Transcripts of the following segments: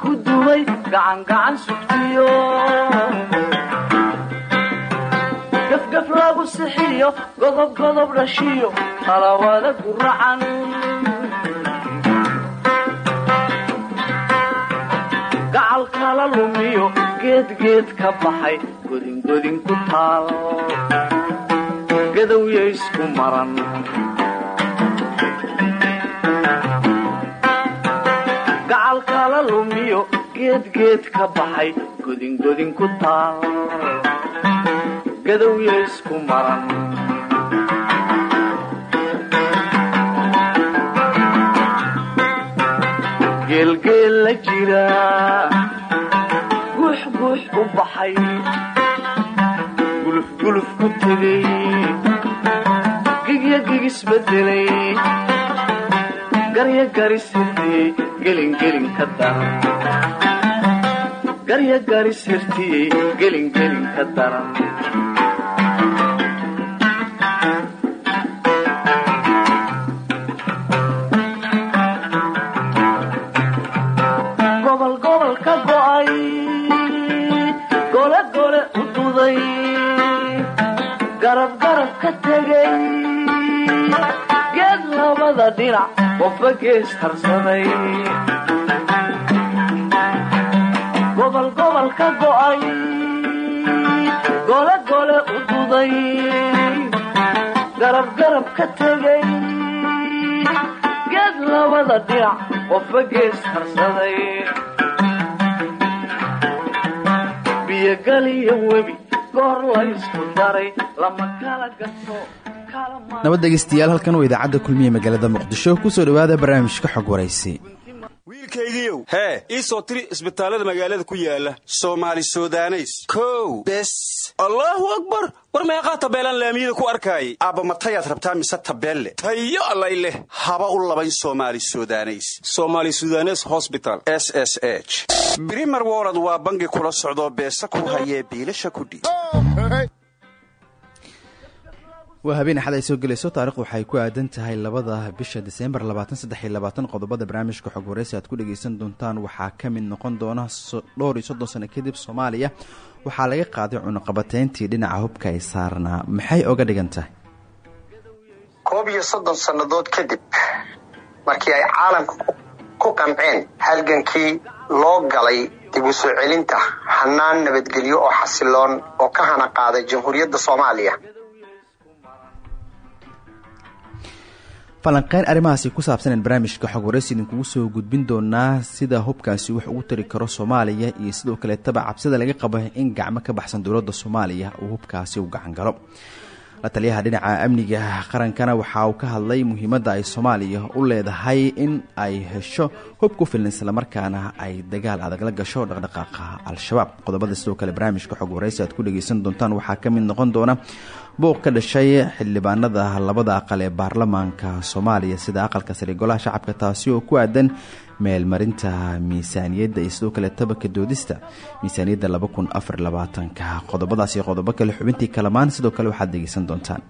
ku dumay gacangacan sugtiyo gafgaf lagu sixiyo godob godob dhashiyo talawada guracan gacal kala lumiyo geedgeed ka baxay godingodin ku taal gadowya isku maran gacal kala lumiyo geedgeed ka baxay godingodin ku taal gadowya isku maran geelgeel la jira guux guux u baxay gulufguluf ku tegay gigya gigisbedelay garya garisirtiyey gelingelin ka daran garya garisirtiyey gelingelin ka daran geed labada dhinac qofba gees harsaday ka go'ay gole gole u duday garab garab ka tegay geed labada dhinac qofba gees harsaday biyogaliyo webi goor laysku daray lama kala gato nabad dhegeystayaal halkan waa idaacadda kulmiye magaalada muqdisho ku soo dhowaada barnaamijka xog waraysi wiilkaygiiow hee ii soo tiri isbitaallada magaalada ku yaalla soomaali sudaneys. Kow. Bes. Allaahu akbar! War meeqaa tabeelaan laamiyada ku arkaayay. Aabba matayaad rabtaa mise tabeelle? Tayo allay leh. Haba u labayn soomaali sudaneys. Somaali sudanes hosbital s s h. Brimer wolod waa bangi kula socdoo beesa ku hayee biilasha kudhiib waa habeen axad ay soo gelayso. Taarikhdu waxay ku aadan tahay labada bisha diseembar qodobada barnaamijka xog waraysi aad ku dhegeysan doontaan waxaa ka mid noqon doona dhowr iyo soddon sano kadib soomaaliya. Waxaa laga qaaday cunuqabateyntii dhinaca hubka ay saarnaa maxay oga dhigan tahay? Koob iyo soddon sannadood kadib markii ay caalamka ku qanceen halgankii loo galay dib u soo celinta hanaan nabadgelyo oo xasiloon oo ka hana qaaday jamhuuriyadda soomaaliya falanqeyn arrimahaasi ku saabsaneen barnaamijka xog waraysi idinkugu soo gudbin doonaa sida hubkaasi wax ugu tari karo soomaaliya iyo sidoo kaleetaba cabsida laga qabo in gacmo ka baxsan dowladda soomaaliya uu hubkaasi u gacan galo. La taliyaha dhinaca amniga qarankana waxa uu ka hadlay muhiimadda ay soomaaliya u leedahay in ay hesho hub ku filan islamarkaana ay dagaal adag la gasho dhaqdhaqaaqa al-shabaab. Qodobada sidoo kale barnaamijka xog waraysi aad ku dhegeysan doontaan waxaa ka mid noqon doona buuq ka dhashay xildhibaanada labada aqal ee baarlamaanka soomaaliya sida aqalka sare golaha shacabka taasi oo ku aadan meelmarinta miisaaniyadda iyo sidoo kale tabaka doodista miisaaniyadda laba kun afar labaatanka. Qodobadaas iyo qodobo kale xubintii kalamaan sidoo kale waxaad dhegeysan doontaan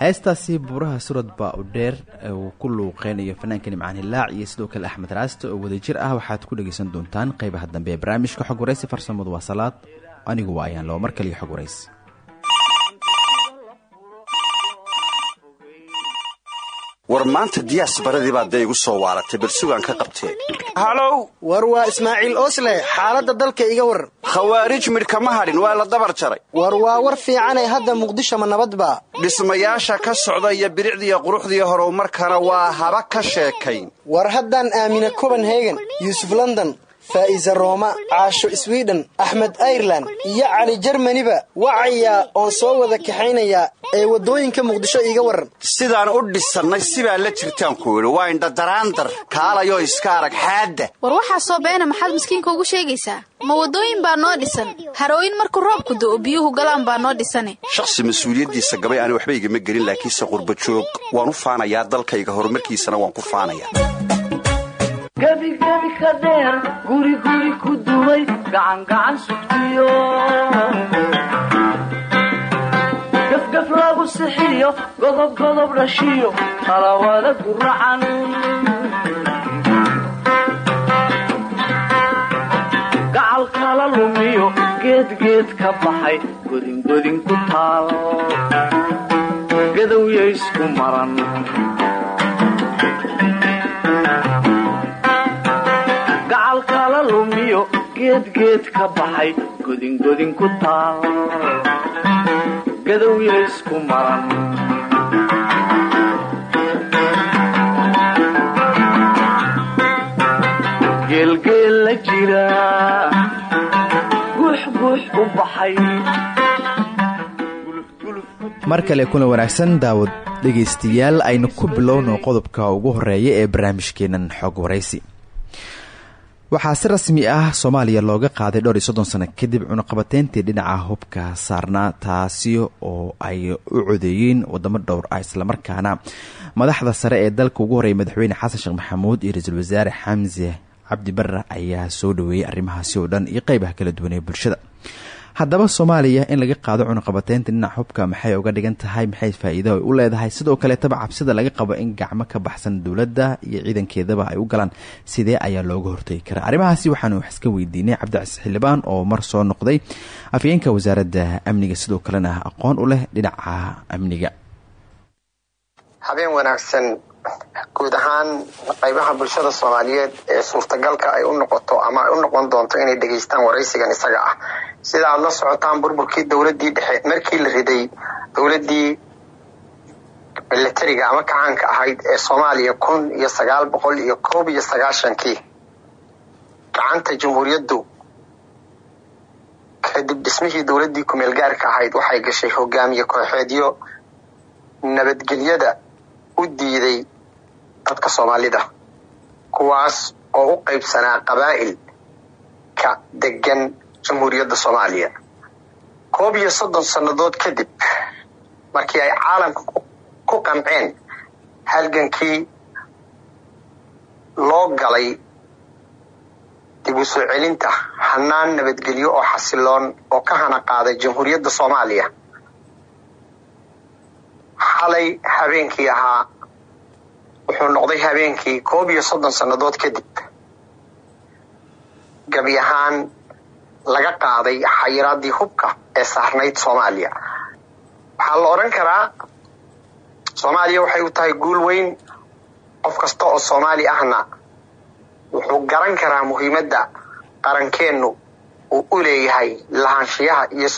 heestaasi buuraha surad baa u dheer uu ku luuqeynayo fanaanka nimcaan hilaac iyo sidoo kale axmed raaste oo wadajir ah waxaad ku dhegeysan doontaan qeybaha dambe ee barnaamijka xog waraysi farsamadu waa salaad. Anigu waa ayaan loo mar kaliyo xog waraysi war maanta diyaas baradii baa dee igu soo waaratay bal sugaan ka qabtee. Halow war waa ismaaciil oosle xaaladda dalka iga war. Khawaarij midh kama hadhin waa la dabar jaray. War waa war fiicanee hadda muqdisho ma nabadba dhismayaasha ka socda iyo bilicdiiyo quruxdii horumarkana waa haba ka sheekayn. War haddaan aamina copenhagen yuusuf london faa'iise rooma caasho swiden axmed airelan iyo cali jermaniba wacayaa oon soo wada kaxaynayaa ee waddooyinka muqdisho iiga waran sidaan u dhisannay sibaa la jirtaan ku idhi waa indhadaraandar kaalayo iska arag xaadda. War waxaa soo beena maxaad miskiinka ugu sheegaysaa? Ma waddooyin baa noo dhisan? Harooyin markuu roobku do'o biyuhu galaan baa noo dhisane? Shakhsi mas'uuliyaddiisa gabay ani waxba igama gelin laakiinse qurba joog. Waan u faanayaa dalkayga horumarkiisana waan ku faanayaa gebigebi ka dheer guriguri ku duway gacangacan sugtiyo. Gafgaf lagu sixiyo dhashiyo talawada guracan gacal kala lumiyo geedgeed ka baxay godingodin ku taal. Gadowya isku maran geedgeed ka baxay godingodin ku taal gadowya isku maran geelgeel la jira guuxguux u baxay mar kale kuna wanaagsan daawad dhegaystayaal aynu ku bilowno qodobka ugu horreeya ee barnaamijkeenan xog waraysi waxaa si rasmi ah soomaaliya looga qaaday dhowr iyo soddon sano kadib cunuqabateyntii dhinaca hubka saarnaa taasi oo ay u codeeyeen wadamo dhowr ah islamarkaana madaxda sare ee dalka ugu horreeyay madaxweyne xasan sheekh maxamuud iyo ra'iisul wasaare xamse cabdi barre ayaa soo dhaweeyey arrimahaasi oo dhan iyo qeybaha kala duwan ee bulshada haddaba soomaaliya in laga qaado cunuqabateynta dhinaca hubka maxay uga dhigan tahay maxay faa-iido ay u leedahay? Sidoo kaleetaba cabsida laga qabo in gacmo ka baxsan dowladda iyo ciidankeedaba ay u galaan. Sidee ayaa looga hortegi karaa? Arrimahaasi waxaanu wax iska weydiinay cabdicasiis xildhibaan oo mar soo noqday afyeenka wasaaradda amniga. Sidoo kalena aqoon u leh dhinaca amniga. Habeen wanaagsan guud ahaan qaybaha bulshada soomaaliyeed ee suurtagalka ay u noqoto ama ay u noqon doonto inay dhegaystaan waraysigan isaga ah. Sida aada la socotaan burburkii dowladii dhexe markii la riday dowladii milatariga ama kacaanka ahayd ee soomaaliya kun iyo sagaal boqol iyo koob iyo sagaashankii gacanta jamhuuriyaddu kadib dhismihii dowladii kumeel gaarka ahayd waxay gashay hogaamiye kooxeedyo nabadgelyada u diiday dadka soomaalida kuwaas oo u qaybsanaa qabaa'il ka degan jamhuuriyadda soomaaliya. Koob iyo soddon sannadood kadib markii ay caalamka ku qanceen halgankii loo galay dib u soo celinta hanaan nabadgelyo oo xasiloon oo ka hana qaaday jamhuuriyadda soomaaliya xalay habeenkii ahaa wuxuu noqday habeenkii koob iyo soddon sannadood kadib. Gabi ahaan laga qaaday xayiraadii hubka ee saarnayd soomaaliya. Waxaa la odhan karaa soomaaliya waxay u tahay guul weyn. Qof kasta oo soomaali ahna wuxuu garan karaa muhiimadda qarankeennu uu u leeyahay lahaanshiyaha iyo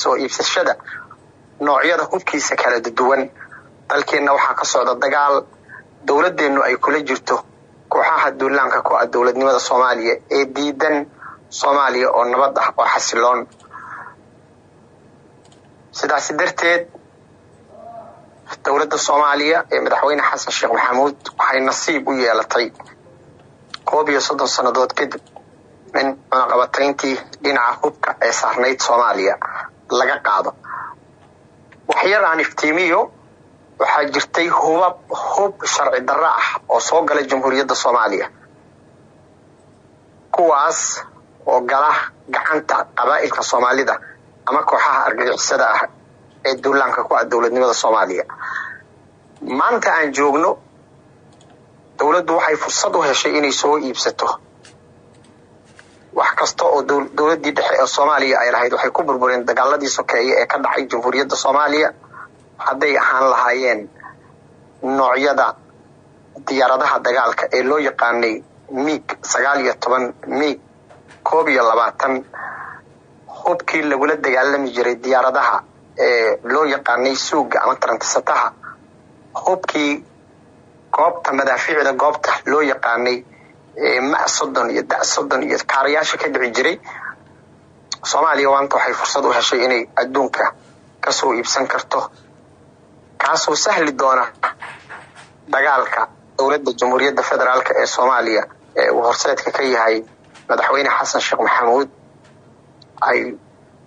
soo iibsashada noocyada hubkiisa kala duwan. Dalkeenna waxaa ka socda dagaal dowladeennu ay kula jirto kooxaha duulaanka ku ah dowladnimada soomaaliya ee diidan soomaaliya oo nabad ah oo xasiloon. Sidaasi darteed dowladda soomaaliya ee madaxweyne xasan sheekh maxamuud waxay nasiib u yeelatay koob iyo soddon sannadood kadib in cunaqabatayntii dhinaca hubka ee saarnayd soomaaliya laga qaado. Waxyar aan iftiimiyo waxaa jirtay hubab hub sharci darro ah oo soo galay jamhuuriyadda soomaaliya. Kuwaas oo gala gacanta qabaa'ilka soomaalida ama kooxaha argagixisada ah ee duulaanka ku ah dowladnimada soomaaliya. Maanta aan joogno dowladdu waxay fursad u heshay inay soo iibsato. Wax kasta oo dowladdii dhexe ee soomaaliya ay lahayd waxay ku burbureen dagaaladii sokeeye ee ka dhacay jamhuuriyadda soomaaliya hadday ahaan lahaayeen noocyada diyaaradaha dagaalka ee loo yaqaanay miig sagaal iyo toban miig koob iyo labaatan hubkii lagula dagaalami jiray diyaaradaha ee loo yaqaanay suuga ama tarantisataha hubkii goobta madaafiicda goobta loo yaqaanay ma soddon iyo da soddon iyo kaarayaasha ka dhici jiray soomaaliya maanta waxay fursad u heshay inay adduunka ka soo iibsan karto kaasoo sahli doona dagaalka dowladda jamhuuriyadda federaalk ee soomaaliya ee uu horseedka ka yahay madaxweyne xasan sheekh maxamuud ay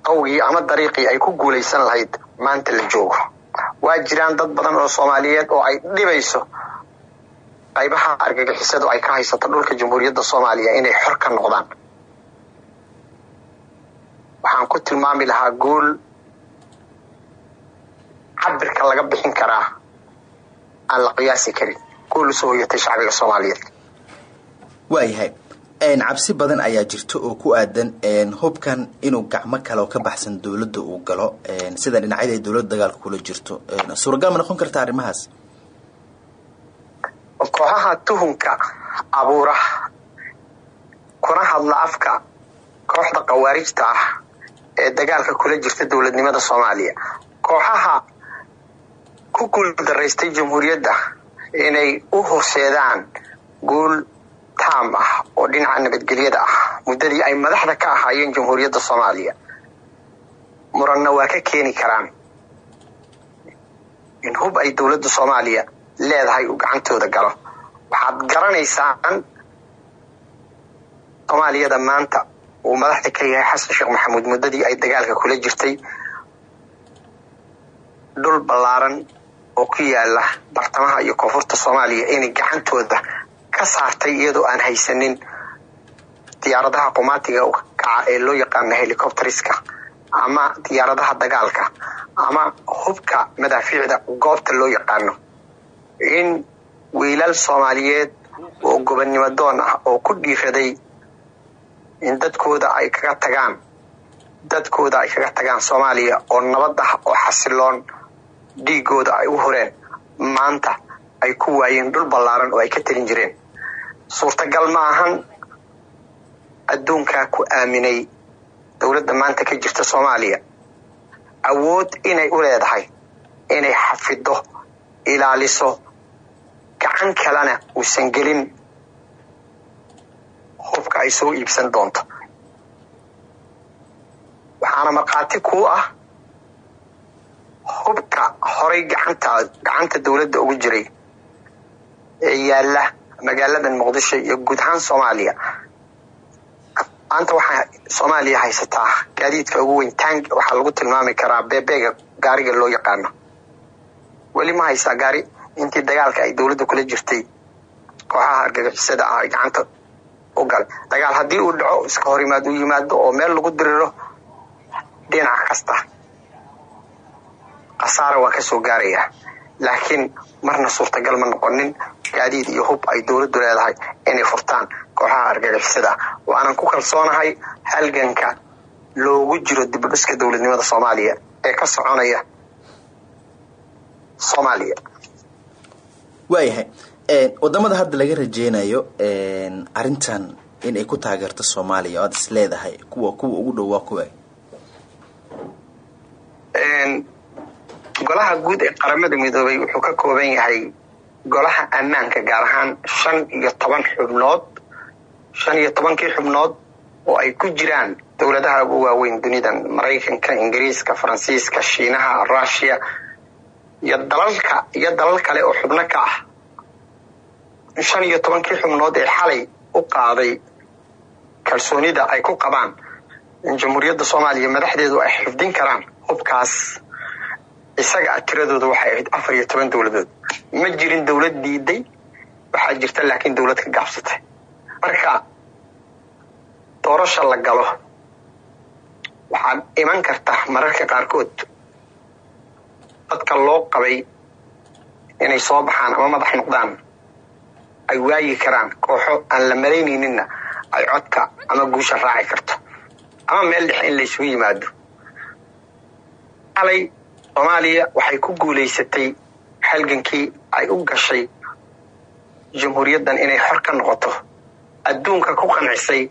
qawgii ama dariiqii ay ku guulaysan lahayd maanta la joogo. Waa jiraan dad badan oo soomaaliyeed oo ay dhibayso qaybaha argagixisadu ay ka haysato dhulka jamhuuriyadda soomaaliya inay xor ka noqdaan. Waxaan ku tilmaami lahaa guul cabirka laga bixin karaa aan la qiyaasi karin. Guul u soo hoyatay shacbiga soomaaliyeed. Waayahay cabsi badan ayaa jirta oo ku aadan hubkan inuu gacmo kale oo ka baxsan dowladda uu galo. Sida dhinacyada dowladda dagaalka kula jirto. Suuragal ma noqon karta arrimahaas? Kooxaha tuhunka abuura kuna hadla afka kooxda khawaarijta ah ee dagaalka kula jirta dowladnimada soomaaliya. Kooxaha ku guuldaraystay jamhuuriyadda inay u horseedaan guul taam ah oo dhinaca nabadgelyada ah muddadii ay madaxda ka ahaayeen jamhuuriyadda soomaaliya. Muranna waa ka keeni karaan in hub ay dowladda soomaaliya leedahay uu gacantooda galo. Waxaad garanaysaan soomaaliyada maanta uu madaxda ka yahay xasan sheekh maxamuud muddadii ay dagaalka kula jirtay. Dhul ballaaran oo ku yaalla bartamaha iyo koonfurta soomaaliya inay gacantooda ka saartay iyadoo aan haysanin diyaaradaha qumaatiga kaca ee loo yaqaano helicopteriska ama diyaaradaha dagaalka ama hubka madaafiicda goobta loo yaqaano. In wiilal soomaaliyeed oo gobonnimo doon ah oo ku dhiiraday in dadkooda ay kaga tagaan dadkooda ay kaga tagaan soomaaliya oo nabad ah oo xasiloon dhiigooda ay u horeen. Maanta ay ku waayeen dhul ballaaran oo ay ka telin jireen. Suurtagal ma ahan adduunkaa ku aaminay dowladda maanta ka jirta soomaaliya. Awood inay u leedahay inay xafido ilaaliso gacan kalena uusan gelin hubka ay soo iibsan doonto. Waxaana markhaati kuu ah hubka horay gacanta gacanta dowladda ugu jiray ee yaalla magaaladan muqdisho iyo guud ahaan soomaaliya. Maanta waxaa soomaaliya haysataa gaadiidka ugu weyn tang waxaa lagu tilmaami karaa bebeega gaariga loo yaqaano. Weli ma haysaa gaari intii dagaalka ay dowladda kula jirtay. Kooxaha argagixisada ah ay gacanta u galay dagaal haddii uu dhaco iska hor yimaad uu yimaado oo meel lagu diriro dhinac kasta khasaara waa ka soo gaaraya. Laakiin marna suurtagal ma noqonin. Gaadiid iyo hub ay dowladdu leedahay inay furtaan kooxaha argagixisada. Waanan ku kalsoonahay halganka loogu jiro dibudhiska dowladnimada soomaaliya ee ka soconaya soomaaliya. Waayahay waddamada hadda laga rajeynayo arrintan in ay ku taageerto soomaaliya oo aad is kuwa kuwa ugu dhow waa kuwa golaha guud ee qaramada midoobay wuxuu ka kooban yahay golaha ammaanka gaar ahaan shan iyo toban xubnood. Shan iyo tobankii xubnood oo ay ku jiraan dowladaha ugu waaweyn dunidan maraykanka ingiriiska faransiiska shiinaha russiya iyo dalalka iyo dalal kale oo xubno ka ah. Shan iyo tobankii xubnood ee xalay u qaaday kalsoonida ay ku qabaan in jamhuuriyadda soomaaliya madaxdeedu ay xifdin karaan hubkaas isaga tiradooda waxay ahayd afar iyo toban dowladood ma jirin dowlad diiday waxaa jirta laakiin dowlad ka gaabsatay. Marka doorasha la galo waxaad iman karta mararka qaarkood dadka loo qabay inay soo baxaan ama madax noqdaan ay waayi karaan kooxo aan la malaynayninna ay codka ama guusha raaci karto. Ama meel dhexe in laysugu yimaado. Alay soomaaliya waxay ku guulaysatay halgankii ay u gashay jamhuuriyaddan inay xor ka noqoto adduunka ku qancisay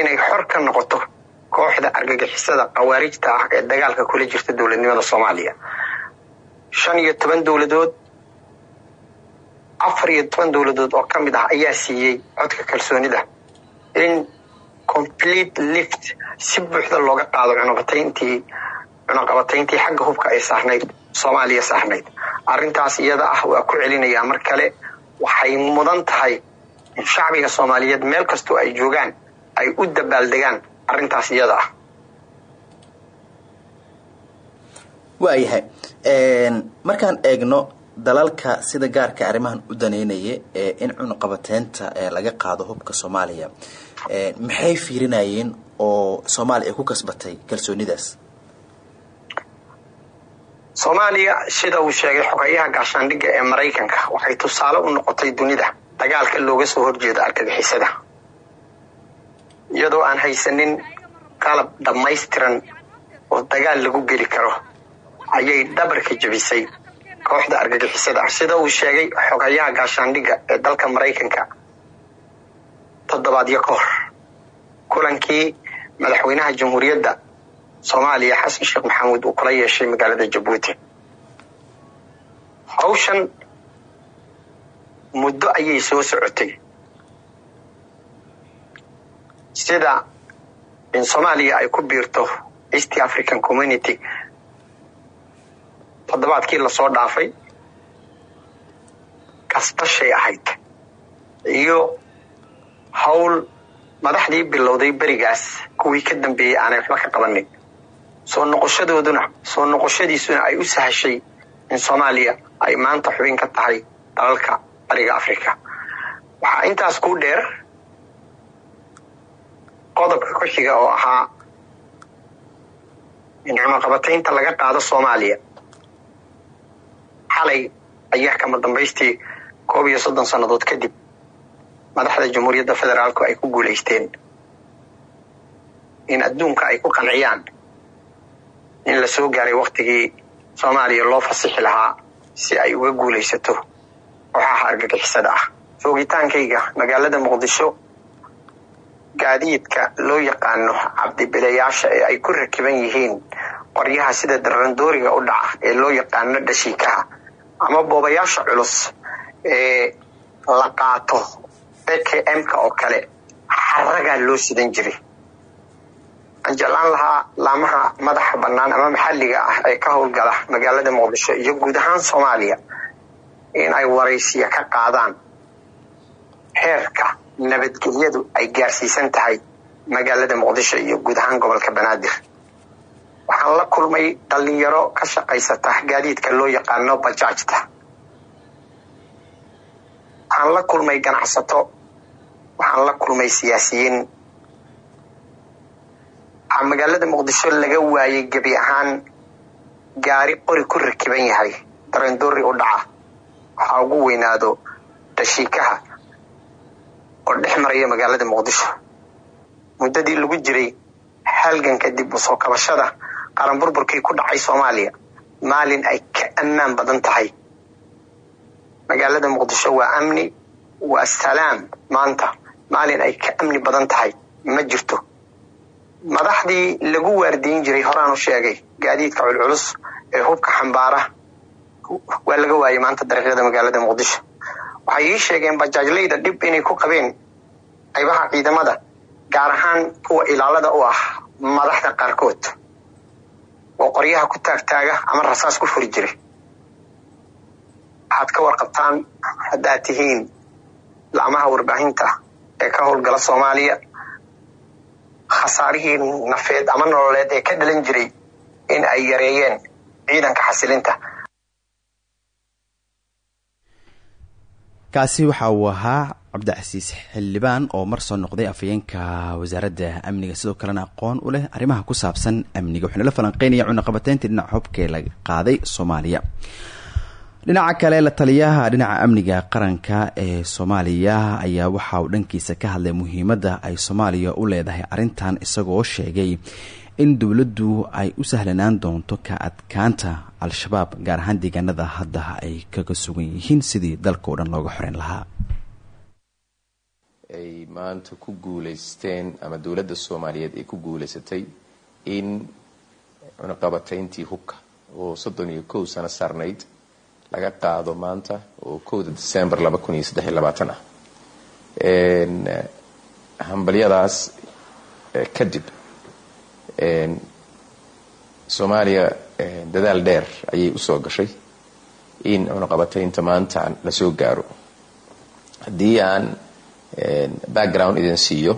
inay xor ka noqoto kooxda argagixisada khawaarijta ah ee dagaalka kula jirta dowladnimada soomaaliya. Shan iyo toban dowladood afar iyo toban dowladood oo ka mid ah ayaa siiyey codka kalsoonida. In complete lift si buuxda looga qaado cunaqatayntii cunaqabatayntii xagga hubka ay saarnayd soomaaliya saarnayd arrintaas iyada ah waa ku celinayaa mar kale waxay mudan tahay in shacbiga soomaaliyeed meel kastoo ay joogaan ay u dabaaldegaan arrintaas iyada ah. Waayahay markaan eegno dalalka sida gaarka arrimahan u daneynaya ee in cunuqabateynta laga qaado hubka soomaaliya. Maxay fiirinayeen oo soomaaliya ay ku kasbatay kalsoonidaas soomaaliya sida uu sheegay xogayaha gaashaandhigga ee maraykanka waxay tusaale u noqotay dunida. Dagaalka looga soo horjeedo argagixisada iyadoo aan haysanin qalab dhammaystiran oo dagaal lagu geli karo ayay dhabarka jebisay kooxda argagixisada. Sida uu sheegay xogayaha gaashaandhigga ee dalka maraykanka toddobaadyo ka hor. Kulankii madaxweynaha jamhuuriyadda soomaaliya xasan sheekh maxamuud uu kula yeeshay magaalada jabuuti hawshan muddo ayay soo socotay. Sida in soomaaliya ay ku biirto east african community toddobaadkii la soo dhaafay kasbashay ahayd iyo hawl madaxdii bilowday berigaas kuwii ka dambeeyey aanay waxba ka qabanin soo noqoshadooduna soo noqoshadiisuna ay u sahashay in soomaaliya ay maanta xubin ka tahay dalalka bariga africa waxaa intaas ku dheer qodobka ku xiga oo ahaa in cunaqabataynta laga qaado soomaaliya xalay ayaa kama dambaystii koob iyo soddon sannadood kadib madaxda jamhuuriyadda federaalku ay ku guulaysteen in adduunka ay ku qanciyaan in la soo gaaray waktigii soomaaliya loo fasixi lahaa si ay uga guulaysato kooxaha argagixisada ah. Joogitaankayga magaalada muqdisho gaadiidka loo yaqaano cabdibilayaasha ee ay ku rakiban yihiin qoryaha sida darandooriga u dhaca ee loo yaqaano dhashiikaha ama boobayaasha culus ee la qaato bkm-ka oo kale xaragaa loo sidan jiray jeclaan lahaa laamaha madaxa bannaan ama maxalliga ah ee ka howlgala magaalada muqdisho iyo guud ahaan soomaaliya in ay waraysiya ka qaadaan. Heerka nabadgelyadu ay gaarsiisan tahay magaalada muqdisho iyo guud ahaan gobolka banaadir. Waxaan la kulmay dhalinyaro ka shaqaysata gaadiidka loo yaqaano bajaajta. Waxaan la kulmay ganacsato. Waxaan la kulmay siyaasiyiin waxaa magaalada muqdisho laga waayay gebi ahaan gaari qori ku rakiban yahay. Darandoori u dhaca. Waxaa ugu weynaado dhashiikaha oo dhex maraya magaalada muqdisho. Muddadii lagu jiray halganka dib u soo kabashada qaran burburkii ku dhacay soomaaliya. Maalin ay ka ammaan badan tahay. Magaalada muqdisho waa amni waa salaam maanta. Maalin ay ka amni badan tahay. Ma jirto madaxdii lagu waardiyin jiray horaan u sheegay gaadiidka culculus ee hubka xambaara. Waa laga waayay maanta dariiqyada magaalada muqdisho. Waxay ii sheegeen bajaajlayda dhib inay ku qabeen qaybaha ciidamada gaar ahaan kuwa ilaalada u ah madaxda qaarkood. Oo qoryaha ku taagtaaga ama rasaas ku furi jiray. Waxaad ka warqabtaan haddaad tihiin laamaha warbaahinta ee ka howlgala soomaaliya khasaarihii nafeed ama nololeed ee ka dhalan jiray in ay yareeyeen ciidanka xasilinta. Kaasi waxa uu ahaa cabdicasiis xildhibaan oo mar soo noqday afhayeenka wasaaradda amniga sidoo kalena aqoon u leh arrimaha ku saabsan amniga wuxuuna la falanqeynaya cunaqabateyntii dhinaca hubkee laga qaaday soomaaliya dhinaca kale la taliyaha dhinaca amniga qaranka ee soomaaliya ayaa waxa uu dhankiisa ka hadlay muhiimadda ay soomaaliya u leedahay arrintan isagoo sheegay in dowladdu ay u sahlanaan doonto ka adkaanta al-shabaab gaar ahaan deegaanada hadda ay kaga sugan yihiin sidii dalka o dhan looga xoreyn lahaa. Ay maanta ku guulaysteen ama dowladda soomaaliyeed ay ku guulaysatay in cunaqabatayntii hubka oo soddon iyo kow sano sarnayd laga qaado maanta oo kowda december labaatan ah hambalyadaas kadib soomaaliya dadaal dheer ayay u soo gashay in cunaqabataynta maanta la soo gaaro haddii aan background idin siiyo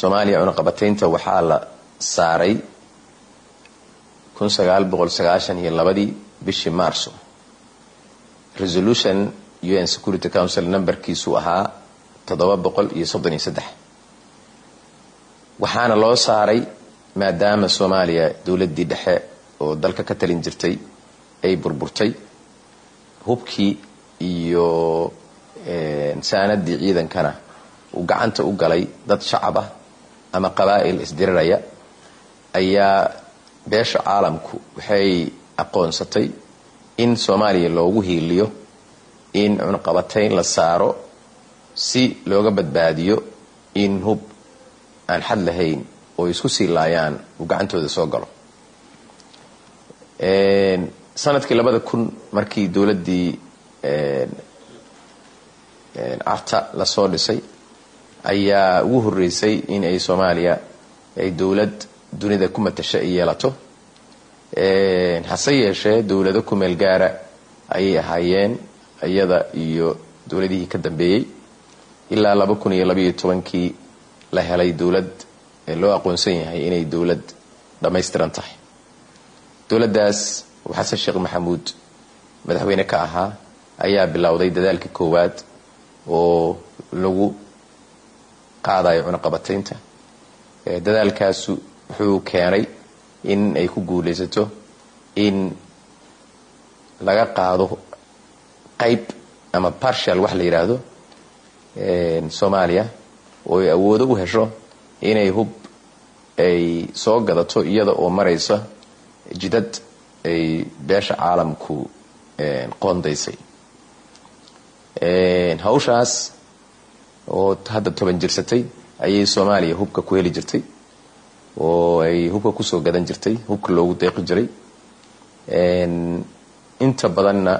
soomaaliya cunaqabataynta waxaa la saaray. Bishii marso resolution un security council numberkiisu ahaa waxaana loo saaray maadaama soomaaliya dowladdii dhexe oo dalka ka talin jirtay ay burburtay hubkii iyo saanadii ciidankana uu gacanta u galay dad shacab ah ama qabaa'il isdiriraya ayaa beesha caalamku waxay aqoonsatay in soomaaliya loogu hiiliyo in cunqabatayn la saaro si looga badbaadiyo in hub aan xad lahayn oo isku sii laayaan uu gacantooda soo galo. Sanadkii labada kun markii dowladdii carta la soo dhisay ayaa ugu horeysay in ay soomaaliya ay dowlad dunida ku matasha ay yeelato hase yeeshee dowlado ku meel gaara ayay ahaayeen iyada iyo dowladihii ka dambeeyey. Ilaa laba kun iyo labaiyo tobankii la helay dowlad loo aqoonsan yahay inay dowlad dhammaystiran tahay. Dowladdaas uu xasan sheekh maxamuud madaxweyne ka ahaa ayaa bilowday dadaalkii koowaad oo lagu qaadayo cunaqabataynta. Dadaalkaasu wuxuu keenay in ay ku guulaysato in laga qaado qayb ama partial wax la yidhaahdo soomaaliya oo ay awoodo u hesho inay hub ay soo gadato iyada oo maraysa jidad ay beesha caalamku qoondaysay hawshaas oo hadda toban jirsatay ayay soomaaliya hubka ku heli jirtay oo ay hubka ku soo gadan jirtay hubka loogu deeqi jiray. Inta badanna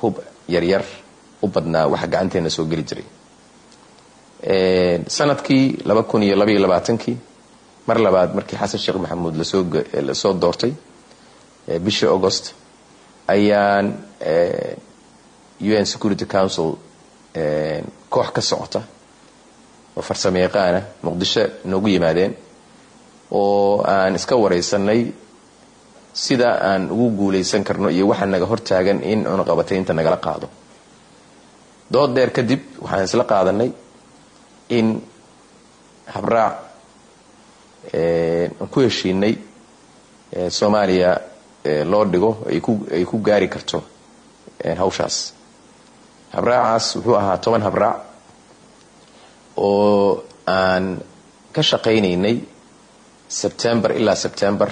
hub yaryar u badnaa waxa gacanteena soo geli jiray. Sanadkii laba kun iyo labaiyo labaatankii mar labaad markii xasan sheekh maxamuud la soo la soo doortay bishii august ayaan un security council koox ka socota oo farsamo yaqaana muqdisho noogu yimaadeen oo aan iska wareysanay sida aan ugu guulaysan karno iyo waxa naga hortaagan in cunaqabataynta nagala qaado. Dood dheer kadib waxaan isla qaadanay in habraac aan ku heshiinay soomaaliya loo dhigo ay ku gaari karto hawshaas. Habraacaas wuxuu ahaa toban habraac oo aan ka shaqaynaynay sebtembar ilaa sebtembar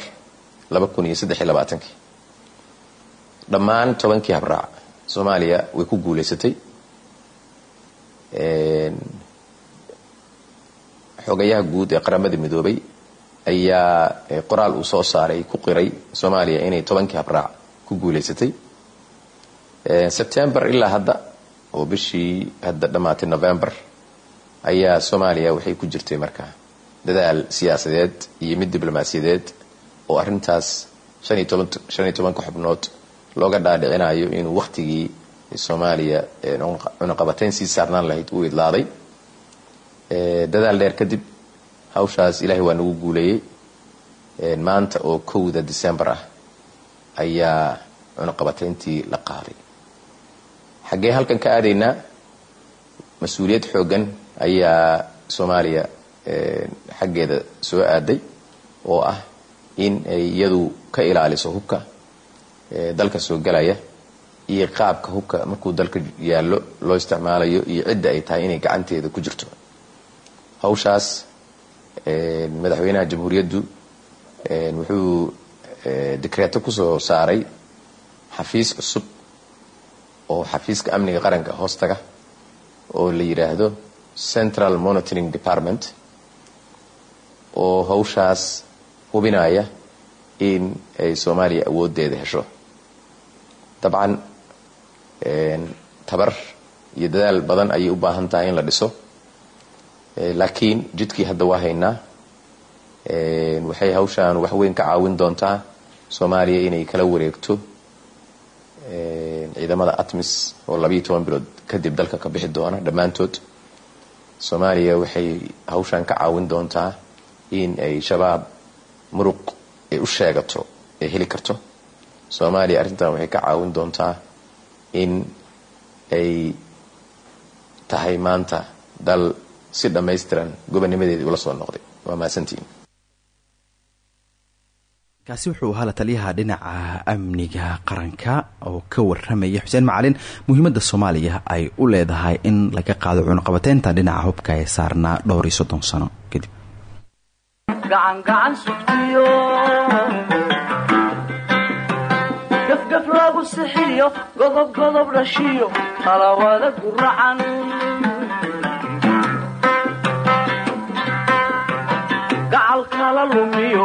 dhammaan tobankii habraac soomaaliya way ku guulaysatay. Xogayaha guud ee qaramada midoobay ayaa qoraal uu soo saaray ku qiray soomaaliya inay tobankii habraac ku guulaysatay. Sebtembar ilaa hadda oo bishii hadda dhammaatay november ayaa soomaaliya waxay ku jirtay markaa dadaal siyaasadeed iyo mid diblomaasiyadeed oo arrintaas shan iyo tobanka xubnood looga dhaadhicinayo inuu wakhtigii soomaaliya cunaqabatayn sii saarnaan lahayd uu idlaaday. Dadaal dheer kadib hawshaas ilaahay waa nagu guuleeyey maanta oo kowda december ah ayaa cunaqabatayntii la qaaday. Xaggee halkan ka aadaynaa mas'uuliyad xooggan ayaa soomaaliya xaggeeda soo aaday oo ah in ay iyadu ka ilaaliso hubka dalka soo galaya iyo qaabka hubka markuu dalka yaallo loo isticmaalayo iyo cidda ay tahay inay gacanteeda ku jirto. Hawshaas madaxweynaha jamhuuriyaddu wuxuu dekreeto ku soo saaray xafiis cusub oo xafiiska amniga qaranka hoostaga oo la yidhaahdo central monitoring department oo hawshaas hubinaya in ay soomaaliya awoodeeda hesho. Dabcan tabar iyo dadaal badan ayay u baahan tahay in la dhiso. Laakiin jidkii hadda waa haynaa waxay hawshaan wax weyn ka caawin doontaa soomaaliya inay kala wareegto ciidamada atmis oo labayo toban bilood kadib dalka ka bixi doona dhammaantood soomaaliya waxay hawshaan ka caawin doontaa in ay shabaab muruq ay u sheegato ay heli karto. Soomaaliya arrintan waxay ka caawin doontaa in ay tahay maanta dal si dhammaystiran gobonnimadeedii ula soo noqday. Waa mahadsantiin kaasi wuxuu ahaa la taliyaha dhinaca amniga qaranka oo ka waramaya xuseen macalin. Muhiimadda soomaaliya ay u leedahay in laga qaado cunaqabateynta dhinaca hubka ee saarnaa dhowr iyo soddon sano kadib. Gacangacan sugtiyo. Gafgaf lagu sixiyo godob godob dhashiyo talawada guracan gacal kala lumiyo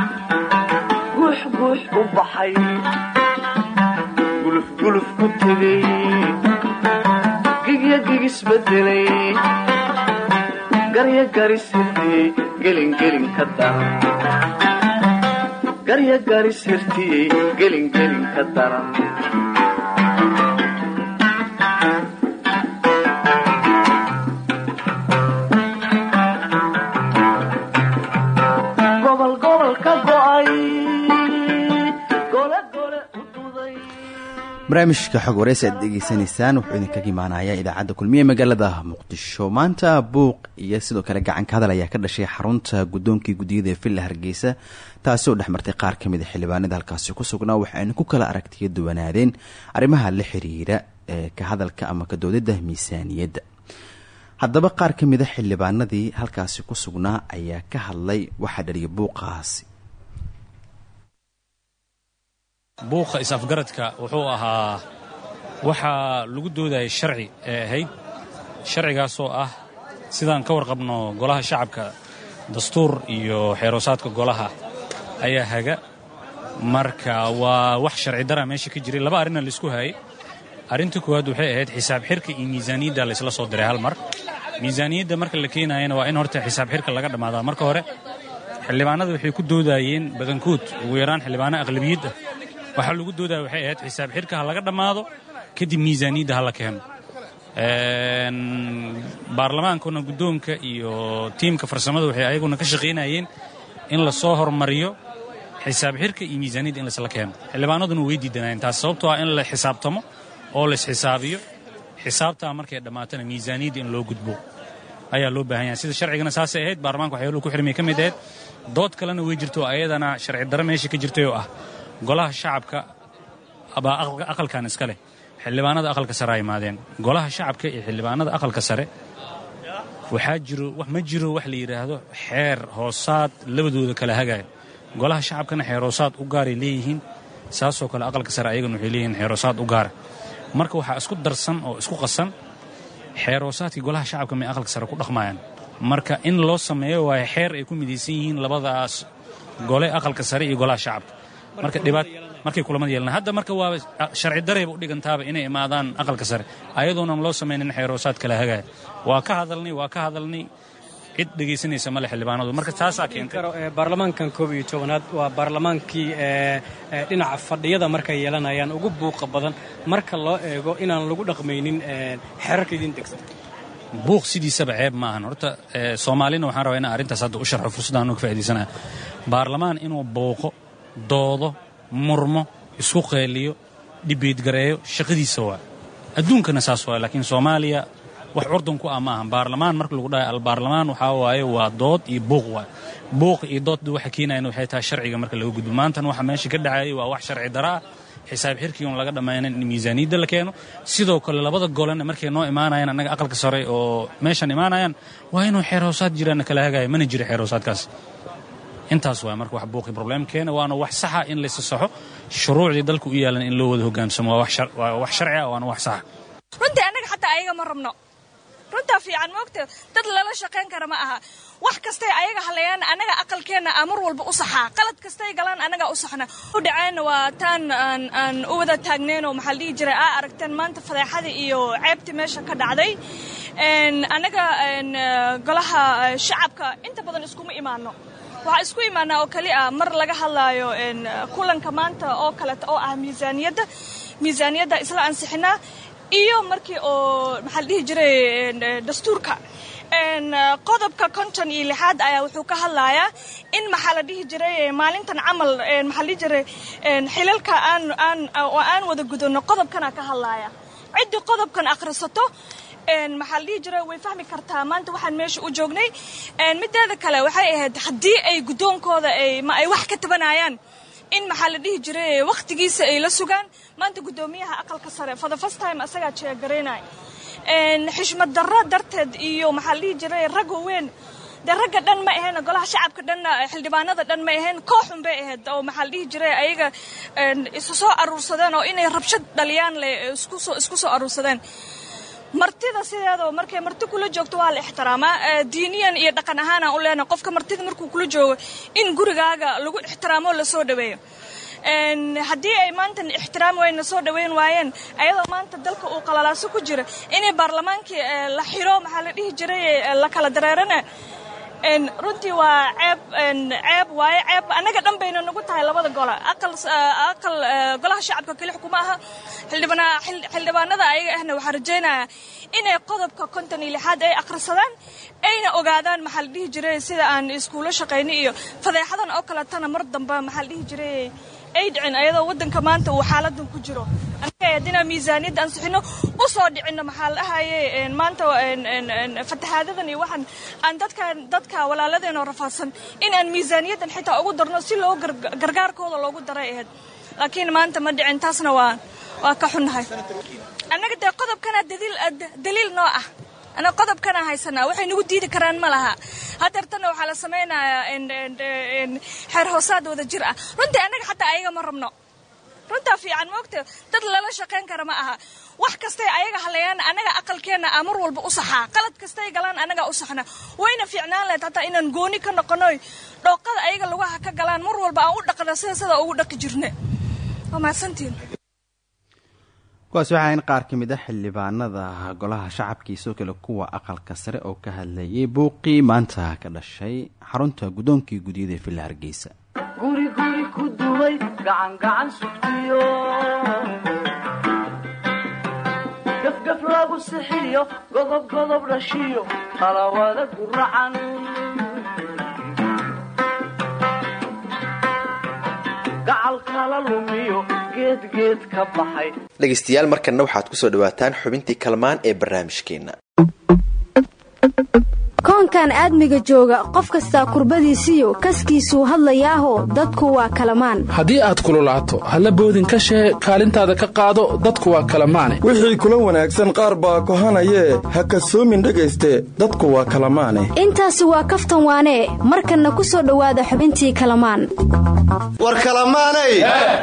guux guux u baxay gulufguluf ku tegay gigya gigisbedelay garya garisirtiyey gelingelin ka daran garya garisirtiyey gelingelin ka daran barnaamijka xog wareysi aad degeysanaysaan wuxuu idinkaga imaanayaa idaacadda kulmiye magaalada muqdisho. Maanta buuq iyo sidoo kale gacanka hadal ayaa ka dhashay xarunta guddoonkii guddiyada ee villa hargeysa taasi oo dhex martay qaar ka mid a xildhibaanada halkaasi ku sugnaa. Waxayna ku kala aragtiya duwanaadeen arrimaha la xiriira ee ka hadalka ama ka doodidda miisaaniyadda. Haddaba qaar ka mid a xildhibaanadii halkaasi ku sugnaa ayaa ka hadlay waxaa dhaliya buuqaasi buuqa is-afgaradka wuxuu ahaa waxaa lagu doodayay sharci ee ahayd sharcigaasoo ah sidaan ka warqabno golaha shacabka dastuur iyo xeeroosaadka golaha ayaa haga. Marka waa wax sharci dara meesha ka jiray. Laba arrinna la isku hayay. Arrinta koowaad waxay ahayd xisaab xirka iyo miisaaniyadda laysla soo diray hal mar. Miisaaniyadda marka la keenayana waa in horta xisaab xirka laga dhammaadaa marka hore xildhibaanada waxay ku doodayeen badankood ugu yaraan xildhibaano aqlabiyad ah waxaa lagu doodaya waxay ahayd xisaab xirka ha laga dhammaado kadib miisaaniyadda ha la keeno. Baarlamaankuna guddoonka iyo tiimka farsamada waxay ayaguna ka shaqaynayeen in la soo hormariyo xisaab xirka iyo miisaaniyadda in laisla keeno. Xildhibaanaduna way diidanayeen taas sababtoo ah in la xisaabtamo oo la isxisaabiyo. Xisaabtaa markay dhammaatana miisaaniyadda in loo gudbo ayaa loo baahan yahay. Sida sharcigana saasay ahayd baarlamaanka waxyaluhu ku xirmay ka mid ahayd dood kalena way jirto ayadana sharci darro meesha ka jirtay oo ah golaha shacabka baa aqalkan iska leh. Xildhibaanada aqalka sare a imaadeen. Golaha shacabka iyo xildhibaanada aqalka sare. Waxaa jiro ma jiro wax la yidhaahdo xeer hoosaad labadooda kala hagaya golaha shacabkana xeer hoosaad u gaaray leeyihiin saasoo kale aqalka sare ayagana waxay leeyihiin xeer hoosaad u gaara marka waxaa isku darsan oo isku qasan xeer hoosaadkii golaha shacabka may aqalka sare ku dhaqmayaan marka in loo sameeyo waayo xeer ay ku midaysan yihiin labadaas gole aqalka sare iyo golaha shacabka markay kulamada yeelana. hadda marka waa sharci darayba u dhigantaaba inay imaadaan aqalka sare. Ayadoonan loo samaynin xeeroosaad kala hagaya waa ka hadalnay waa ka hadalnay. Cid dhegaysanaysa male xildhibaanadu marka taasaa keentay. baarlamaankan koob iyo tobanaad waa baarlamaankii dhinaca fadhiyada markay yeelanayaan ugu buuqa badan. Marka loo eego inaan lagu dhaqmaynin xeerarka idin degsan buuq sidiisaba ceeb ma ahan. Horta soomaalina waxaan rabaa inaan arrintaas hadda u sharxo fursadaan uga faaidaysanaya baarlamaan inuu buuqo doodo murmo isku qeeliyo dhibeedgareeyo shaqadiisa waa. Adduunkana saas waay laakiin soomaaliya wax curdan ku ah ma ahan. Baarlamaan marka lagu dhahay albaarlamaan waxaa waaye waa dood iyo buuq waay buuq iyo doodda waxa keenayan waxay tahay sharciga marka laga gudbo. Maantana waxa meesha ka dhacayay waa wax sharci dara xisaab xirkii un laga dhammaynan in miisaaniyadda la keeno. Sidoo kale labada golena markay noo imaanayaan annaga aqalka sare oo meeshan imaanayaan waa inuu xeer hoosaad jiraana kala hagaya mana jiro xeer hoosaadkaas intaas waay marka wax buuqi problemkeena waana wax saxa in laysa saxo. Shuruucdii dalka u yaalan in loo wada hogaansamo waa wax sharci ah waana wax saxa. Runtii annaga xataa ayaga ma rabno. Runtaa fiican moogta dad lala shaqayn kara ma aha. Wax kastay ayaga halayaan annaga aqalkeenna aa mar walba u saxaa. Qalad kastay galaan annagaa u saxna. U dhaceenna waa taan aan u wada taagnaynoo maxaa dhihi jiray aa aragteen maanta fadeexadii iyo ceebtii meesha ka dhacday. Annaga golaha shacabka inta badan iskuma imaano waxaa isku imaanaa oo keli ah mar laga hadlaayo kulanka maanta oo kaleta oo ah miisaaniyadda miisaaniyadda isla ansixinaa iyo markii oo maxaa la dhihi jiray dastuurka. Qodobka konton iyo lixaad ayaa wuxuu ka hadlayaa in maxaa la dhihi jiray maalintan camal maxaa la dhihi jiray xilalka aan aan oo aan wada gudano qodobkana ka hadlaya ciddii qodobkan akhrisato maxaa la dhihi way fahmi kartaa. Maanta waxaan meesha u joognay. Mideeda kale waxay ahayd haddii ay guddoonkooda ma ay wax ka tabanayaan in maxaa la dhihi jiray? Wakhtigiisa ay la sugaan. Maanta guddoomiyaha aqalka sare for the first time asagaa jeegaraynaya xishmad darro darteed iyo maxaa la jiray rag waaweyn dee dhan ma ahayn golaha shacabka dhanna xildhibaanada dhan ma ahayn kooxun bay ahayd. Oo maxaa dhihi jiray ayaga isu soo aruursadeen oo inay rabshad dhaliyaan le isku soo aruursadeen martida sideedoo markay marti kula joogto waa la ixtiraamaa diiniyan iyo dhaqan ahaanaan u leenahay qofka martida markuu kula joogo in gurigaaga lagu ixtiraamo la soo dhaweeyo haddii ay maanta ixtiraam wayna soo dhaweyn waayeen ayadoo maanta dalka uu qalalaaso ku jira inay baarlamaankii la xiro maxaa la dhihi jiray la kala dareerana runtii waa ceeb ceeb waaye ceeb annaga dhan bayna nagu tahay labada gole aqal aqal golaha shacabka keli xukuma aha. Xildhibaanada ayaga ahna waxaa rajaynayaa inay qodobka konton iyo lixaad ay akhrisadaan ayna ogaadaan maxaa dhihi jiray sida aan iskuulo shaqayni iyo fadeexadan oo kaletana mar dambe maxaa la dhihi jiray ay dhicin ayadoo waddanka maanta uu xaaladan ku jiro. Haddinaan miisaaniyadda ansixino u soo dhicinno maxaa la dhahaye maanta fatahaadadan iyo waxaan aan dadkan dadka walaaladeenoo rafaadsan in aan miisaaniyaddan xitaa ugu darno si loo gargaarkooda loogu daray ahayd. Laakiin maanta ma dhicin taasna waa waa ka xunnahay. Annaga dee qodobkana daliil noo ah annaga qodobkana haysanaa waxay nagu diidi karaan ma laha hadeertana waxaa la samaynayaa xeer hoosaad wada jir ah. Runtii annaga xataa ayaga ma rabno. Runtaa fiican moogta dad lala shaqayn kara ma aha. Wax kastay ayaga halayaan annaga aqalkeenna aa mar walba u saxaa qalad kastay galaan annagaa u saxna. Wayna fiicnaan lahayd hataa inaan gooni ka noqonoy. Dhooqada ayaga lugaha ka galaan mar walba aan u dhaqna sida sida ugu dhaqi jirne. Waa mahadsantiin kuwaas waxaa in qaar ka mid ah xildhibaanada golaha shacabka iyo kale kuwa aqalka sare oo ka hadlayay buuqii maanta ka dhashay xarunta guddoonkii gudyada ee villa hargeysa guri guri ku duway gacan gacan sugtiyo. Gafgaf lagu sixiyo godob godob dhashiyo qalawada guracan gacal kala lumiyo dhegaystayaal markanna waxaad ku soo dhawaataan xubintii kalmaan ee barnaamijkeenna koonkan aadmiga jooga qof kastaa kurbadiisiyo kaskiisuu hadlayaaho dadku waa kalamaan. Haddii aad kululaato halla boodin ka shee kaalintaada ka qaado dadku waa kalamaane. Wixii kula wanaagsan qaar baa kohanayee ha kasoomin dhegayste dadku waa kalamaane. Intaasi waa kaftan waanee markanna ku soo dhowaada xubintii kalamaan. War kalamaanay?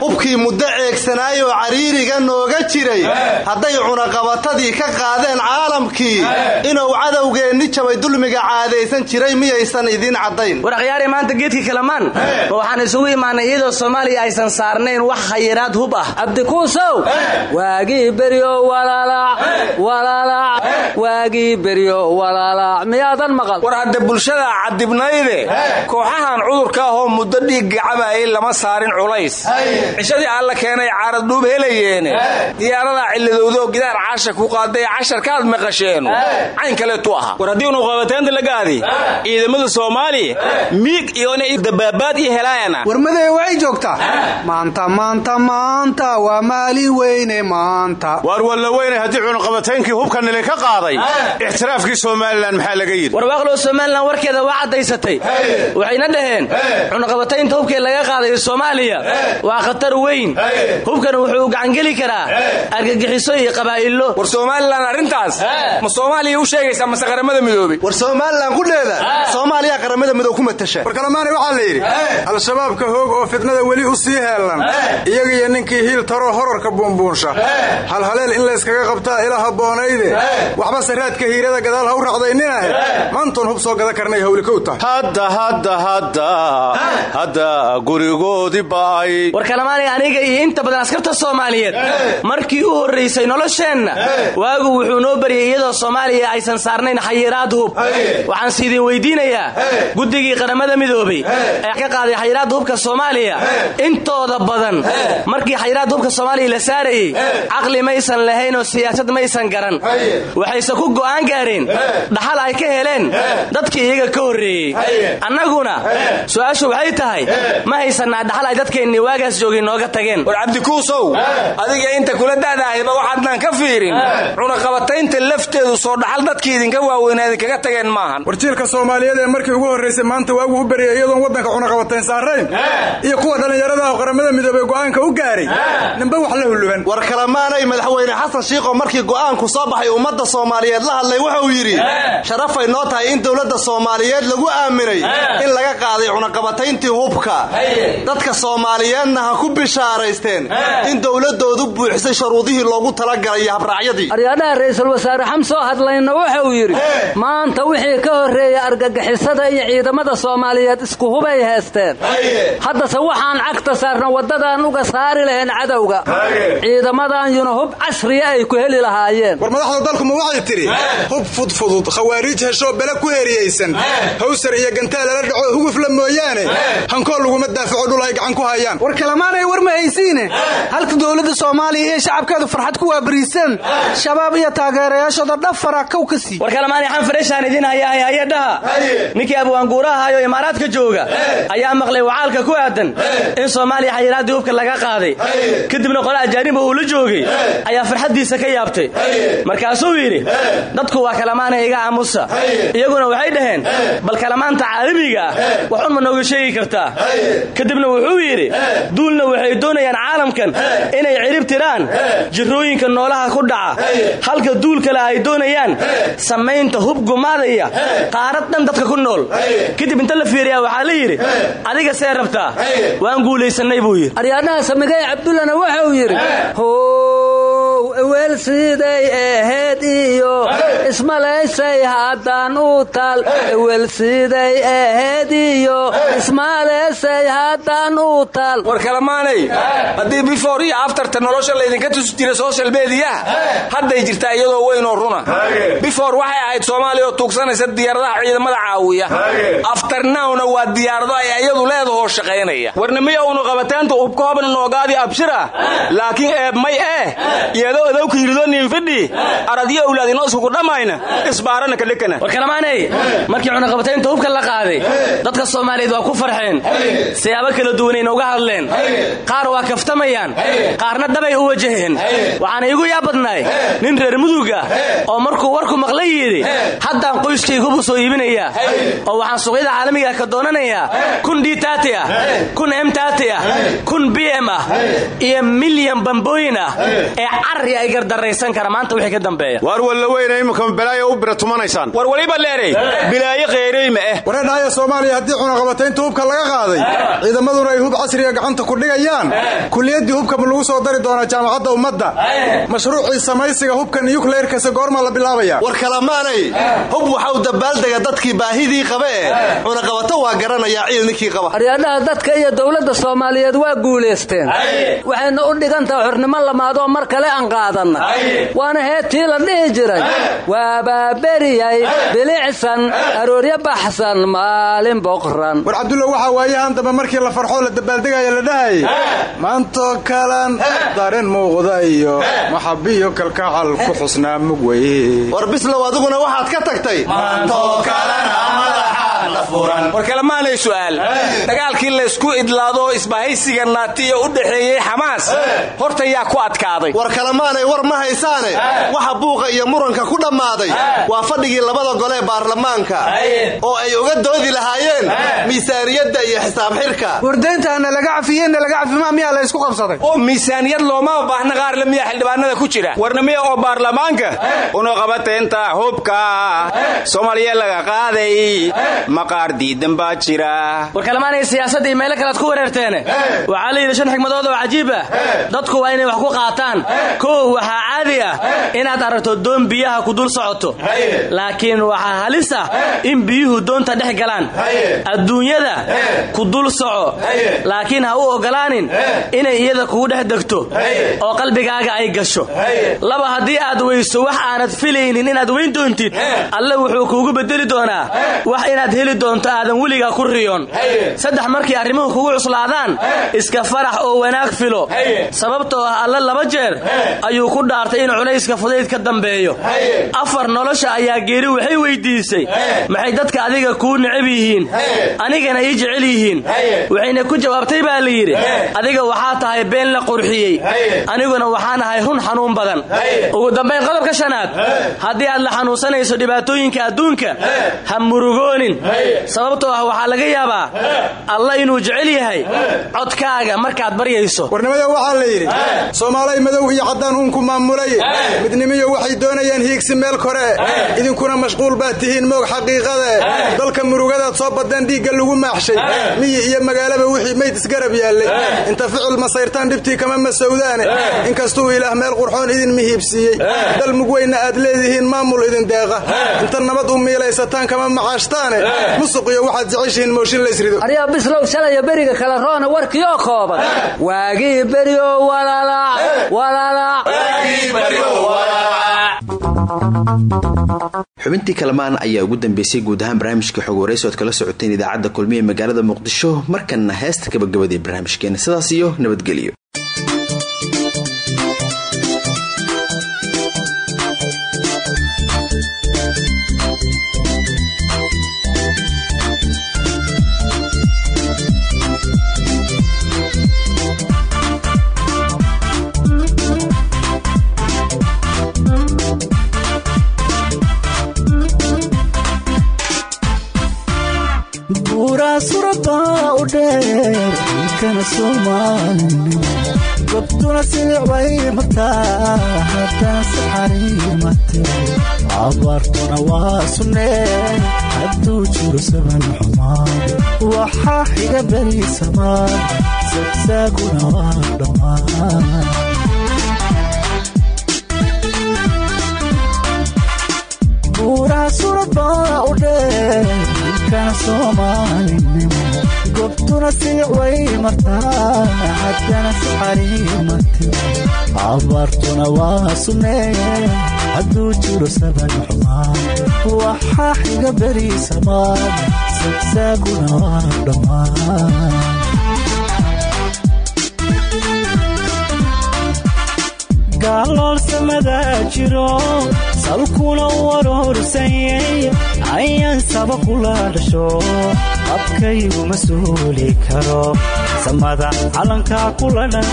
Hubkii muddo ceegsanaayoo cariiriga nooga jiray. Hadday cunaqabatadii ka qaadeen caalamkii. Inuu cadowgeenni jabay dulmiga caadaysan jiray miyaysan idiin caddayn? War akhyaari maanta geedkii kalamaan ma waxaan isugu imaanay iyadoo soomaaliya aysan saarnayn wax khayiraad hub ah. Abdikuusow waagii beryo walaalaac waagii beryo walaalaac miyaadan maqal? War hadde bulshada cadibnayde kooxahan cudurka ahoo muddo dhiig gacabaayay lama saarin culays. Cishadii alla keenay caaradhuub helayeene. Diyaaradaa cilladowdoo gidaar caasha ku qaaday casharkaad maqasheenu. Cayn kaleetu ahaa war haddii unu qabateenta la gaadi ciidamada soomaaliya miig iyona dabaabaad iyo helaayana. Warmadee waxay joogtaa? Maanta maanta maanta waa maalin weyne maanta. Waar walla weyne haddii cunuqabataynkii hubka nili ka qaaday. Ixtiraafkii somalilan maxaa laga yidhi? Warwaaqlow somalilan warkeeda waa caddaysatay. Waxayna dhaheen cunaqabataynta hubkii laga qaaday soomaaliya. Waa khatar weyn. Hubkan wuxuu gacangeli karaa argagixiso iyo qabaa'ilo. War somalilan arrintaas ma soomaaliya u sheegaysaa mase qaramada midoobey war somalilan qudheeda soomaaliya qaramada midow ku matasha. War kalamaani waxaa la yidhi al-shabaabka hoog oo fitnada weli u sii heellan. Iyaga iyo ninkii hiil taroo horarka buunbuunsha. Halhaleel in layskaga qabtaa ila habboonayde waxba saraadka hiirada gadaal ha u racdayninahe maantoon hub soo gada karnay hawli kow tahay hadda hadda hadda. Hadda gurigoodii ba'ay. War kalamaani aniga iyo inta badan askarta soomaaliyeed. Markii u horraysay nolosheenna waagu wuxuu noo baryay iyadoo soomaaliya aysan saarnayn xayiraad hub. Waxaan si idin weydiinayaa guddigii qaramada midoobey ee ka qaaday xayiraadda hubka soomaaliya. Intooda badan markii xayiraadda hubka soomaaliya la saarayey caqli maysan lahayn oo siyaasad maysan garan waxayse ku go'aan gaareen dhaxal ay ka heleen. Dadkii iyaga ka horreeyey. Annaguna su'aashu waxay tahay ma haysannaa dhaxal ay dadkeennii waagaas joogay nooga tageen. War cabdikuusow adiga inta kula da'daahayba waxaadnaan ka fiirin. Cunaqabataynta lafteedu soo dhaxal dadkii idinka waaweynaa idinkaga tageen maahan. Warjiilka soomaaliyeed ee markii ugu horraysay maanta waagu u baryay iyadoon waddanka cunaqabatayn saarayn. Iyo kuwa dhallinyarada ah qaramada midoobey go'aanka u gaaray. Ninba wax la hulluban war kalamaanay madaxweyne xasan shiiqoo markii go'aanku soo baxay ummadda soomaaliyeed la hadlay wuxuu yidhi sharafay noo tahay in dowladda soomaaliyeed lagu aaminay in laga qaaday cunaqabatayntii hubka. Dadka soomaaliyeedna ha ku bishaaraysteen in dowladoodu buuxisay sharuudihii loogu talagalay iyo habraacyadii aryaadhaha ra'iisul wasaare xamsoo hadlayna wuxuu yidhi maanta wixii ka horreeya argagixisada iyo ciidamada soomaaliyeed isku hubay heesteen haddase waxaan cagta saarna waddadaan uga saari lahayn cadowga. Ciidamadan yuna hub casriya ay ku heli lahaayeen waxay tidhi hub fudfudud khawaariij heshoo bele ku heriyaysan hawsar iyo gantaal lala dhaco hugufla mooyaane. Hankool laguma daafaco dhul ay gacan ku hayaan. War kalamaanay war ma haysiine. Halka dowladda soomaaliya iyo shacabkeedu farxad ku waabariiseen shabaab iyo taageerayaashooda dhafara kow ka sii. War kalamaani xanfareeshaan idin hayahay hay'adhaha ninkii abwaanguurahayo imaaraadka jooga ayaa maqlay wacaalka ku aadan in soomaaliya xayiraaddii hubka laga qaaday. Kadibna qole ajaaniba uu la joogay ayaa farxaddiisa ka yaabtay. Markaasuu yidhi dadku waa kalamaana iga aamusa. Iyaguna waxay dhaheen bal kalamaanta caalamiga ah wax un ma nooga sheegi kartaa. Kadibna wuxuu yidhi duulna waxay doonayaan caalamkan inay cirib tiraan jirrooyinka noolaha ku dhaca. Halka duul kale ay doonayaan samaynta hub gumaadaya qaarad dhan dadka ku nool. Kadib inta la fiiriyaa waxaa la yidhi adiga see rabtaa waan guulaysannay buu yidhi. Aryaadhaha samigay cabdullana wuxuu yidhi how eweel siday ahayd iyo ismalaysay haddaan u tal eweel siday ahayd iyo ismalaysay haddaan u tal war kalamaanay haddii bifor iyo aftarta nolosha laydinka tusi jira social mediyaha hadday jirtaa iyadoo weynoo runa. Bifor waxay ahayd soomaaliya oo tuugsanaysa diyaaradaha ciidamada caawiya. Aftarnawna waa diyaarado ay iyadu leedahoo shaqaynaya. Warnimiya unu qabataanta ubkoobna noogaadi abshira. Laakiin eeb may eh iyadoo adowka yiridonin fidhi aradiyo awlaadinoo iskugu dhammayna isbaarana kadhekana war kalamaanay markii cunaqabataynta hubka la qaaday dadka soomaaliyeed waa ku farxeen. Siyaabo kala duwanayna uga hadleen. Qaar waa kaftamayaan. Qaarna dabay u wajaheen. Waxaana iigu yaa badnaay nin reer mudug ah oo markuu warku maqla yidhi haddaan qoyskaygubu soo iibinayaa oo waxaan suuqyada caalamiga ka doonanayaa kun d taati ah kun m taati ah kun b m ah iyo milyan bambooyin ee carri ay gardaraysan kara maanta wixii ka dambeeya. Waar walla weyna imika balaayo u bira tumanaysaan war waliba leeray bilaayo kheerey ma eh. Wareedhahaya soomaaliya haddii cunaqabataynta hubka laga qaaday ciidamaduna ay hub casriga gacanta ku dhigayaan. Kuliyaddii hubka ma lagu soo dari doonaa jaamacadda ummadda. Mashruucii samaysiga hubka niyukleerkase goorma la bilaabaya. War kalamaanay hub waxau dabaaldega dadkii baahidii qaba ee cunaqabato waa garanayaa ciil ninkii qaba. Aryaadhaha dadka iyo dowladda soomaaliyeed waa guulaysteen waxayna u dhigantaha xornimo lamaadoo mar kale aan qaadanna waana heetii la dhihi jiray. Waabaa beriyay bilicsan arooryo baxsan maalin boqran. War cabdulla waxaa waayahan dambe markii la farxoo la dabaaldegaya la dhahayay maantoo kalan dareen muuqda iyo maxabiyo kalkacal ku xusnaa mug weye war bislow adiguna waxaad ka tagtay. Maantoo kalena madaxa war kalemaanay su'aal. Dagaalkii laysku idlaado isbahaysiga naatiya u dhaxeeyey xamaas horta yaa ku adkaaday war kalemaanay war ma haysaane? Waxa buuqa iyo muranka ku dhammaaday. Waa fadhigii labada golee baarlamaanka. Oo ay uga doodi lahaayeen miisaaniyadda iyo xisaab xirka. Wardayntaana laga cafiyeenna laga cafimaa miyaa la ysku qabsaday? Oo miisaaniyad loomaba baahna qaarle miyaa xildhibaanada ku jira. Warnamiya oo baarlamaanka unuqabateenta hubka. Soomaaliya laga qaaday. Maqaar diidan baa jira. War kalemaanay siyaasadda iyo meelo kalead ku wareerteene. Waxaa la yidhi shan xigmadood oo cajiib ah. Dadku waa inay wax ku qaataan kow waxaa caadi ah inaad aragto doon biyaha ku dul socoto. Laakiin waxaa halis ah in biyuhu doonta dhex galaan. Adduunyada ku dul soco. Laakiin ha u ogolaanin inay iyada kugu dhex degto oo qalbigaaga ay gasho. Laba haddii aad weyso wax aanad filaynin inaad weyn doontid alle wuxuu kuugu bedeli doonaa wax inaad heli doonto aadan weligaa ku riyoon. Saddex markii arrimuhu kugu cuslaadaan iska farax oo wanaag filo. Sababtoo ah alle laba jeer ayuu ku dhaartay in culayska fudayd ka dambeeyo. Afar nolosha ayaa geeri waxay weydiisay. Maxay dadka adiga kuu necab yihiin? Anigana ii jecel yihiin. Waxayna ku jawaabtay baa la yidhi. Adiga waxaa tahay been la qurxiyey. Aniguna waxaan ahay run xanuun badan. Ugu dambayn qodobka shanaad. Haddii aad la xanuunsanayso dhibaatooyinka adduunka ha murugoonin. Sababtoo ah waxaa laga yaabaa alla inuu jecel yahay codkaaga markaad baryayso iyo caddaan uunku maamulay midnimiyo waxay doonayaan hiigsi meel kore. Idinkuna mashquul baad tihiin moog xaqiiqade dalka murugadaad soo badeen dhiigga lagu maaxshay. Miyi iyo magaalaba wixii mayd isgarab yaallay. Inta ficil masayrtaan dhibtii kama masowdaane inkastuu ilaah meel qurxoon idin mihiibsiiyey dal mugweyna aad leedihiin maamul idin deeqa. Inta nabad u miilaysataan kama macaashtaane musuq iyo waxaad jeceshihiin mooshin laysrido aryaa bislow shalaya beriga kale roona warkiioo kooban. Waagii beryo xubintii kalamaan ayaa ugu dambeysay guud ahaan barnaamijka xog waraysi ood kala socoteen idaacadda kulmiye magaalada muqdisho markanna heesta gabagabadii barnaamijkeena. Sidaas iyo nabadgelyo ilkana soomaalinimo gobtuna silicbay mataa haddana saxariimate abaartuna waa sunnee hadduu jiro saban xumaan. Waxaa xiga beri samaan sagsaaguna waa dhammaan. Buuraa surabaa u dheer ilkana soomaalinimo gobtuna silicway martaa haddana saxariimate abaartuna waa sunnee hadduu jiro saban xumaan waxaa xiga beri samaan sagsaaguna waa dhammaan gaalool samadaa jiro salkuna warorsanyay ayaan saba kula dhasho abkaygu ma suuli karo. Samada calankaa kula dhan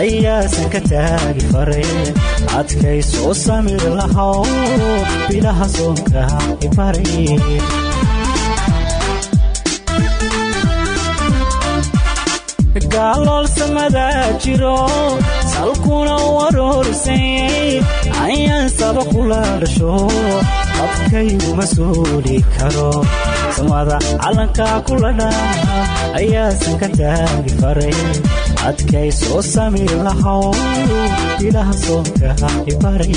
ayaasan ka taagi faray adkay soo samir lahow bilaha soonka ibari gaalool samadaa jiro salkuna warorsanyay ayaan saba kula dhasho abkaygu ma suuli karo samada calankaa kula dhan ayaasan ka taagi faray adkay soo samir lahow bilaha soonka ibari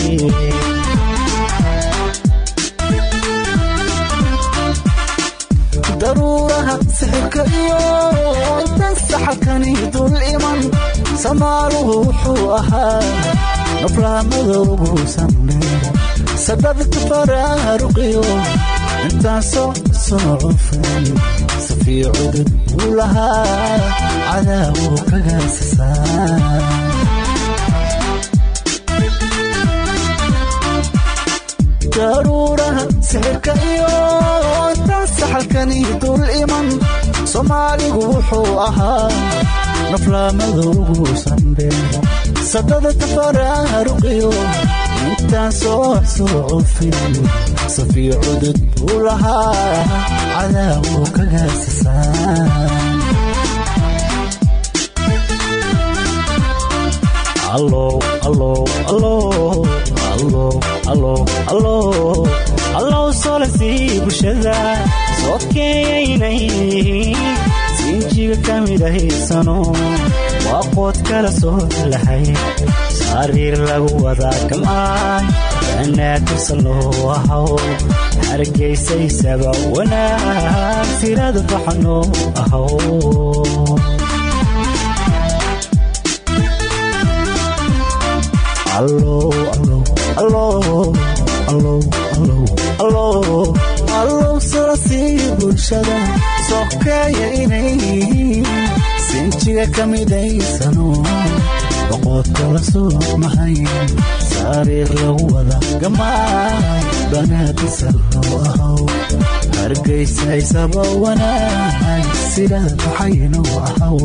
daruuraha sixirka iyo intan saxalkani dul iman samaaluhu wuxuu ahaa naflaamadoogu samne sadadka faraaruqiyo intaan soo soo cufay safii cudud wuu lahaa cadaabu kagaasisaa daruuraha sixirka iyo intaan saxalkani dul iman soomaaligu wuxuu ahaa naflaamadoogu sandheero sadada tafaraaruqiyo intaan soo soo cufin safiyo cudud buu lahaa cadaawo kagaasasaan allow solasii bulshada soodkeeyaynay sinjiga ka mid ahaysano waa qood kala soo lahay. Sariir lagu wadaa gam'aan banaadirsan loo ahaw hargaysaysaba wanaag sirada faxanoo ahaw allow solasii bulshada sokeeya inay sinjiga ka midaysano boqood kala soo mahay sariir lagu wada gamaay banaadisal loo ahaw hargaysaysaba wanaag sidaad waxaynu ahaw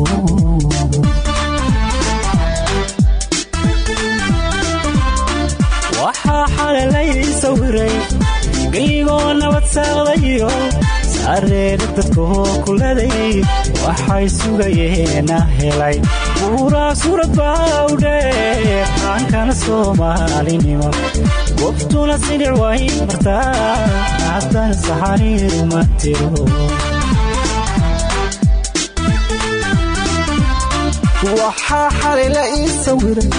waxaa xalalay sawiray geygoo nabad saaqdayo sareera dadkoo kuladay waxay sugayeena helay buuraa suurad baa u dheer aankana soomaalinimo goobtuna sidhic way martaa haddana saxariir ma tiro waxaa xalila ii sawiray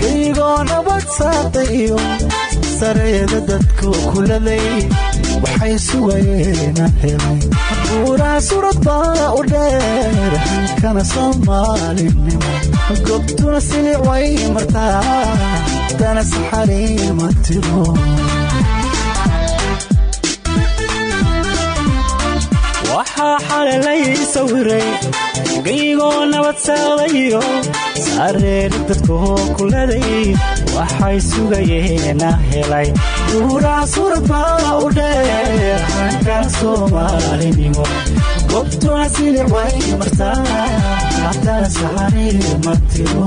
geygoo nabad saaqda iyo sareeda dadka kuladay waxay sugayeena helay buuraha surad baa u dheer hankana soomaalinimo gobtuna silic way martaa dana saxariir ma tiro waxaa xalalay sawiray geygoo nabad saaqdayo sareer dadkoo kuladay waxay sugayeena helay buuraha surad baa u dheer hankana soomaalinimo gobtuna silic way martaa haddana saxariir ma tiro